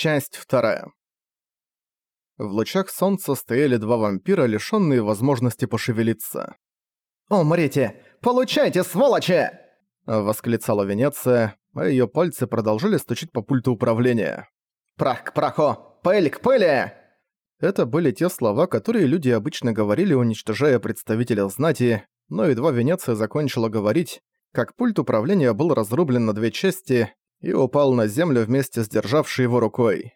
Часть вторая. В лучах солнца стояли два вампира, лишённые возможности пошевелиться. «Умрите! Получайте, сволочи!» — восклицала Венеция, а её пальцы продолжали стучить по пульту управления. «Прах к праху! Пыль к пыли!» Это были те слова, которые люди обычно говорили, уничтожая представителя знати, но едва Венеция закончила говорить, как пульт управления был разрублен на две части и упал на землю вместе с державшей его рукой.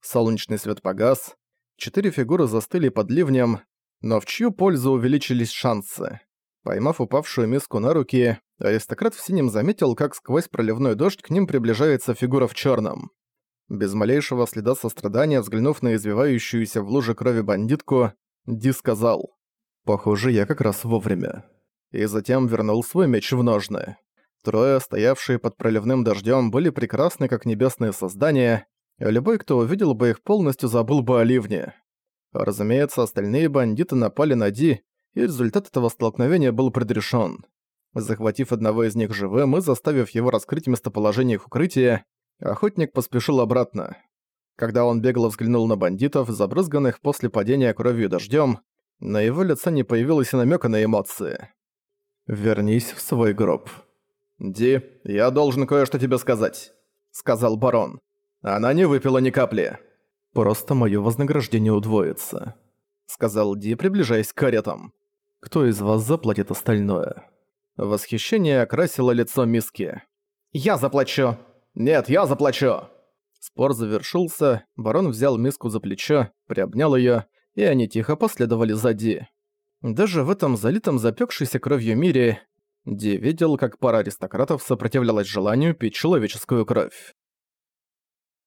Солнечный свет погас, четыре фигуры застыли под ливнем, но в чью пользу увеличились шансы? Поймав упавшую миску на руки, аристократ в синем заметил, как сквозь проливной дождь к ним приближается фигура в черном. Без малейшего следа сострадания, взглянув на извивающуюся в луже крови бандитку, Ди сказал «Похоже, я как раз вовремя». И затем вернул свой меч в ножны. Трое, стоявшие под проливным дождем, были прекрасны как небесные создания, и любой, кто увидел бы их, полностью забыл бы о ливне. Разумеется, остальные бандиты напали на Ди, и результат этого столкновения был предрешен. Захватив одного из них живым и заставив его раскрыть местоположение их укрытия, охотник поспешил обратно. Когда он бегло взглянул на бандитов, забрызганных после падения кровью дождем, на его лице не появилось и намека на эмоции. «Вернись в свой гроб», «Ди, я должен кое-что тебе сказать», — сказал барон. «Она не выпила ни капли». «Просто моё вознаграждение удвоится», — сказал Ди, приближаясь к каретам. «Кто из вас заплатит остальное?» Восхищение окрасило лицо миски. «Я заплачу!» «Нет, я заплачу!» Спор завершился, барон взял миску за плечо, приобнял её, и они тихо последовали за Ди. Даже в этом залитом запекшейся кровью мире Ди видел, как пара аристократов сопротивлялась желанию пить человеческую кровь.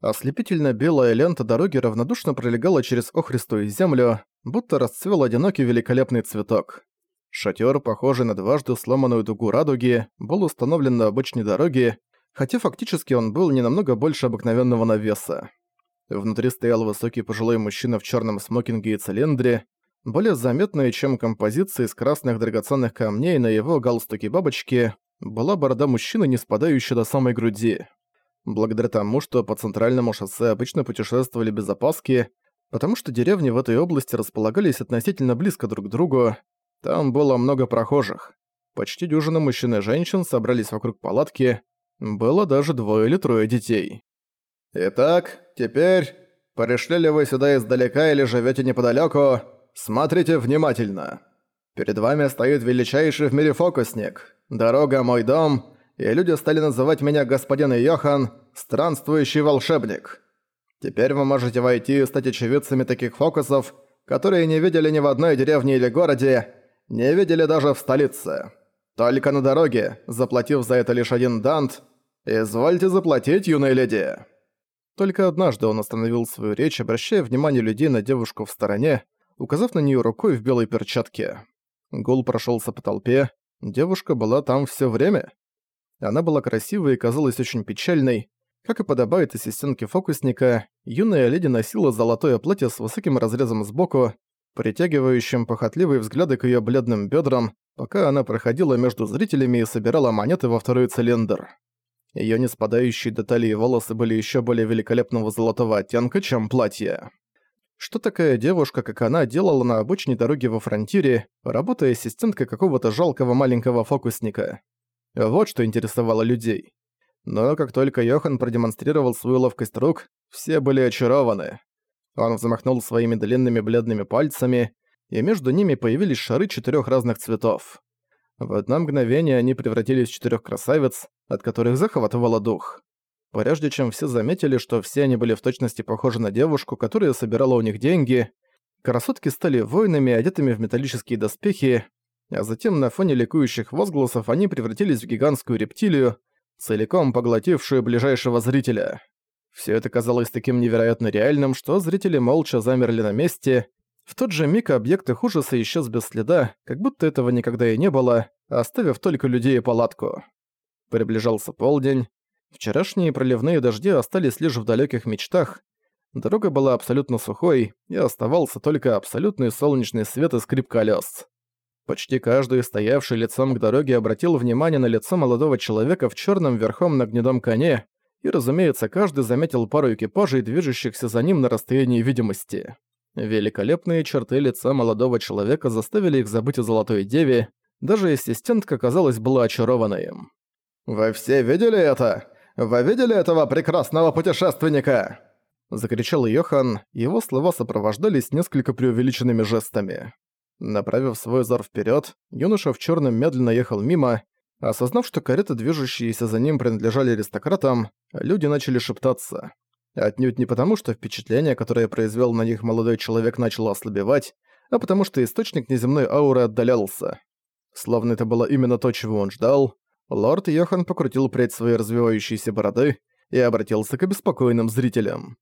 Ослепительно белая лента дороги равнодушно пролегала через охристую землю, будто расцвел одинокий великолепный цветок. Шатер, похожий на дважды сломанную дугу радуги, был установлен на обычной дороге, хотя фактически он был не намного больше обыкновенного навеса. Внутри стоял высокий пожилой мужчина в черном смокинге и цилиндре, более заметной, чем композиция из красных драгоценных камней на его галстуке бабочки, была борода мужчины, не спадающая до самой груди. Благодаря тому, что по центральному шоссе обычно путешествовали без опаски, потому что деревни в этой области располагались относительно близко друг к другу, там было много прохожих. Почти дюжина мужчин и женщин собрались вокруг палатки, было даже двое или трое детей. «Итак, теперь, пришли ли вы сюда издалека или живете неподалеку? Смотрите внимательно. Перед вами стоит величайший в мире фокусник. Дорога – мой дом, и люди стали называть меня господин Йохан «странствующий волшебник». Теперь вы можете войти и стать очевидцами таких фокусов, которые не видели ни в одной деревне или городе, не видели даже в столице. Только на дороге, заплатив за это лишь один дант, извольте заплатить, юная леди». Только однажды он остановил свою речь, обращая внимание людей на девушку в стороне, указав на нее рукой в белой перчатке. Гул прошелся по толпе. Девушка была там все время. Она была красивой и казалась очень печальной. Как и подобает ассистентке фокусника, юная леди носила золотое платье с высоким разрезом сбоку, притягивающим похотливые взгляды к ее бледным бедрам, пока она проходила между зрителями и собирала монеты во второй цилиндр. Ее не спадающие до талии волосы были еще более великолепного золотого оттенка, чем платье. Что такая девушка, как она, делала на обычной дороге во фронтире, работая ассистенткой какого-то жалкого маленького фокусника? Вот что интересовало людей. Но как только Йохан продемонстрировал свою ловкость рук, все были очарованы. Он взмахнул своими длинными бледными пальцами, и между ними появились шары четырех разных цветов. В одно мгновение они превратились в четырех красавиц, от которых захватывало дух. Прежде чем все заметили, что все они были в точности похожи на девушку, которая собирала у них деньги, красотки стали воинами, одетыми в металлические доспехи, а затем на фоне ликующих возгласов они превратились в гигантскую рептилию, целиком поглотившую ближайшего зрителя. Все это казалось таким невероятно реальным, что зрители молча замерли на месте. В тот же миг объект их ужаса исчез без следа, как будто этого никогда и не было, оставив только людей и палатку. Приближался полдень, Вчерашние проливные дожди остались лишь в далеких мечтах. Дорога была абсолютно сухой, и оставался только абсолютный солнечный свет и скрип колес. Почти каждый, стоявший лицом к дороге, обратил внимание на лицо молодого человека в черном верхом на гнедом коне, и, разумеется, каждый заметил пару экипажей, движущихся за ним на расстоянии видимости. Великолепные черты лица молодого человека заставили их забыть о Золотой Деве, даже ассистентка, казалось, была очарована им. «Вы все видели это? Вы видели этого прекрасного путешественника?» Закричал Йохан, его слова сопровождались несколько преувеличенными жестами. Направив свой взор вперед, юноша в черном медленно ехал мимо. Осознав, что кареты, движущиеся за ним, принадлежали аристократам, люди начали шептаться. Отнюдь не потому, что впечатление, которое произвел на них молодой человек, начало ослабевать, а потому что источник неземной ауры отдалялся. Словно это было именно то, чего он ждал, лорд Йохан покрутил прядь своей развивающейся бороды и обратился к обеспокоенным зрителям.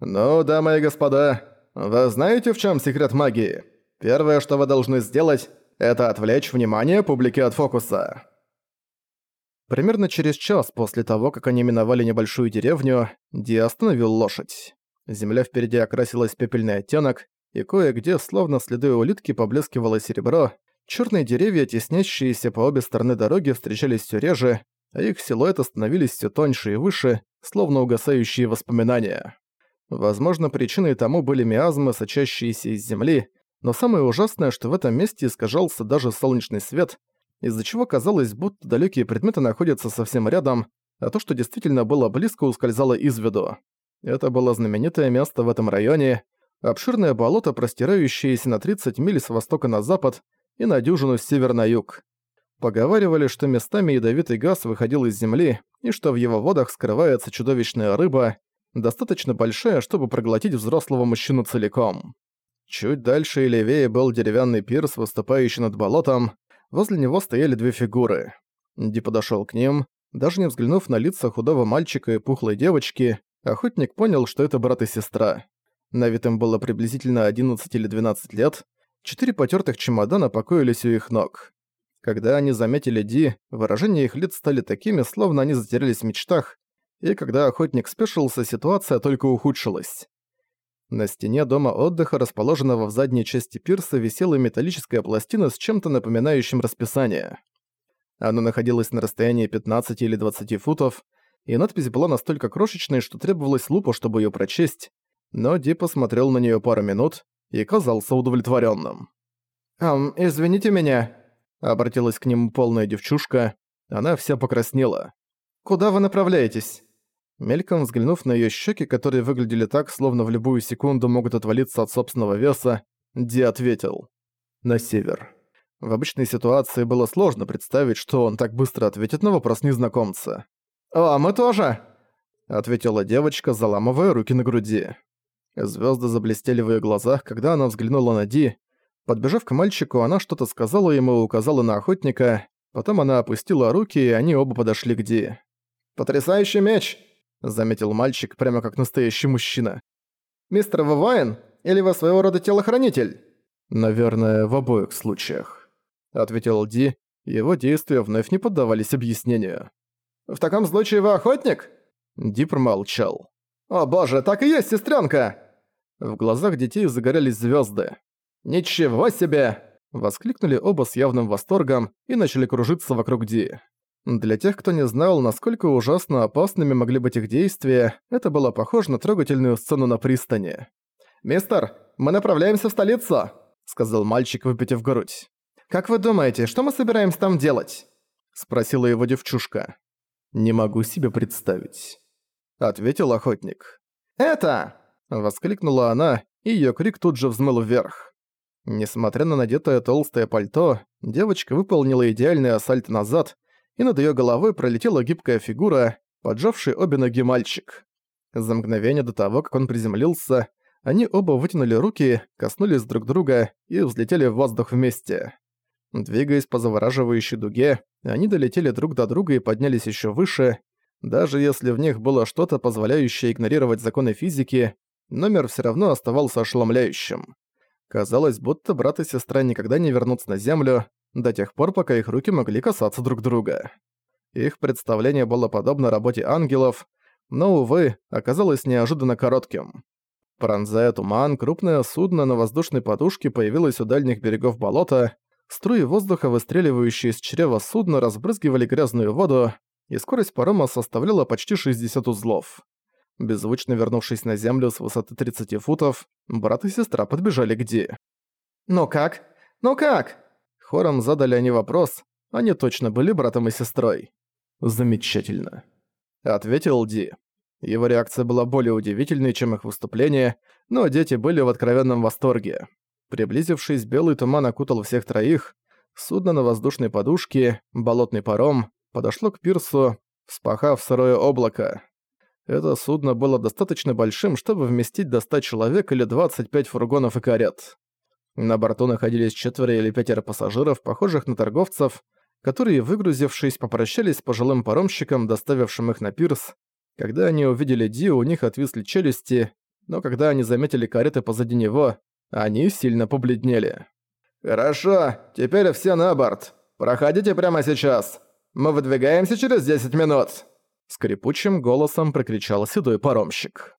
«Ну, дамы и господа, вы знаете, в чем секрет магии?» Первое, что вы должны сделать, это отвлечь внимание публики от фокуса. Примерно через час после того, как они миновали небольшую деревню, Ди остановил лошадь. Земля впереди окрасилась в пепельный оттенок, и кое-где, словно следы улитки, поблескивало серебро. Черные деревья, теснящиеся по обе стороны дороги, встречались все реже, а их силуэты становились все тоньше и выше, словно угасающие воспоминания. Возможно, причиной тому были миазмы, сочащиеся из земли, но самое ужасное, что в этом месте искажался даже солнечный свет, из-за чего казалось, будто далекие предметы находятся совсем рядом, а то, что действительно было близко, ускользало из виду. Это было знаменитое место в этом районе, обширное болото, простирающееся на 30 миль с востока на запад и на дюжину с севера на юг. Поговаривали, что местами ядовитый газ выходил из земли, и что в его водах скрывается чудовищная рыба, достаточно большая, чтобы проглотить взрослого мужчину целиком. Чуть дальше и левее был деревянный пирс, выступающий над болотом. Возле него стояли две фигуры. Ди подошёл к ним. Даже не взглянув на лица худого мальчика и пухлой девочки, охотник понял, что это брат и сестра. На вид им было приблизительно 11 или 12 лет. Четыре потёртых чемодана покоились у их ног. Когда они заметили Ди, выражения их лиц стали такими, словно они затерялись в мечтах, и когда охотник спешился, ситуация только ухудшилась. На стене дома отдыха, расположенного в задней части пирса, висела металлическая пластина с чем-то напоминающим расписание. Она находилась на расстоянии 15 или 20 футов, и надпись была настолько крошечной, что требовалось лупа, чтобы ее прочесть, но Ди посмотрел на нее пару минут и казался удовлетворенным. «Эм, извините меня», — обратилась к нему полная девчушка. Она вся покраснела. «Куда вы направляетесь?» Мельком взглянув на её щеки, которые выглядели так, словно в любую секунду могут отвалиться от собственного веса, Ди ответил. «На север». В обычной ситуации было сложно представить, что он так быстро ответит на вопрос незнакомца. «О, мы тоже!» — ответила девочка, заламывая руки на груди. Звёзды заблестели в её глазах, когда она взглянула на Ди. Подбежав к мальчику, она что-то сказала ему и указала на охотника, потом она опустила руки, и они оба подошли к Ди. «Потрясающий меч!» — заметил мальчик, прямо как настоящий мужчина. «Мистер Вавайн? Или вы своего рода телохранитель?» «Наверное, в обоих случаях», — ответил Ди. Его действия вновь не поддавались объяснению. «В таком случае вы охотник?» Ди промолчал. «О боже, так и есть, сестренка! В глазах детей загорелись звезды. «Ничего себе!» Воскликнули оба с явным восторгом и начали кружиться вокруг Ди. Для тех, кто не знал, насколько ужасно опасными могли быть их действия, это было похоже на трогательную сцену на пристани. «Мистер, мы направляемся в столицу», — сказал мальчик, выпитив грудь. «Как вы думаете, что мы собираемся там делать?» — спросила его девчушка. «Не могу себе представить», — ответил охотник. «Это!» — воскликнула она, и её крик тут же взмыл вверх. Несмотря на надетое толстое пальто, девочка выполнила идеальный ассальт назад, и над её головой пролетела гибкая фигура, поджавший обе ноги мальчик. За мгновение до того, как он приземлился, они оба вытянули руки, коснулись друг друга и взлетели в воздух вместе. Двигаясь по завораживающей дуге, они долетели друг до друга и поднялись ещё выше. Даже если в них было что-то, позволяющее игнорировать законы физики, номер всё равно оставался ошеломляющим. Казалось, будто брат и сестра никогда не вернутся на Землю, до тех пор, пока их руки могли касаться друг друга. Их представление было подобно работе ангелов, но, увы, оказалось неожиданно коротким. Пронзая туман, крупное судно на воздушной подушке появилось у дальних берегов болота, струи воздуха, выстреливающие из чрева судна, разбрызгивали грязную воду, и скорость парома составляла почти 60 узлов. Беззвучно вернувшись на землю с высоты 30 футов, брат и сестра подбежали к Ди. «Ну как? Ну как?» Хором задали они вопрос, они точно были братом и сестрой. «Замечательно», — ответил Ди. Его реакция была более удивительной, чем их выступление, но дети были в откровенном восторге. Приблизившись, белый туман окутал всех троих, судно на воздушной подушке, болотный паром, подошло к пирсу, вспахав сырое облако. Это судно было достаточно большим, чтобы вместить до 100 человек или 25 фургонов и карет. На борту находились четверо или пятеро пассажиров, похожих на торговцев, которые, выгрузившись, попрощались с пожилым паромщиком, доставившим их на пирс. Когда они увидели Ди, у них отвисли челюсти, но когда они заметили кареты позади него, они сильно побледнели. «Хорошо, теперь все на борт. Проходите прямо сейчас. Мы выдвигаемся через 10 минут!» Скрипучим голосом прокричал седой паромщик.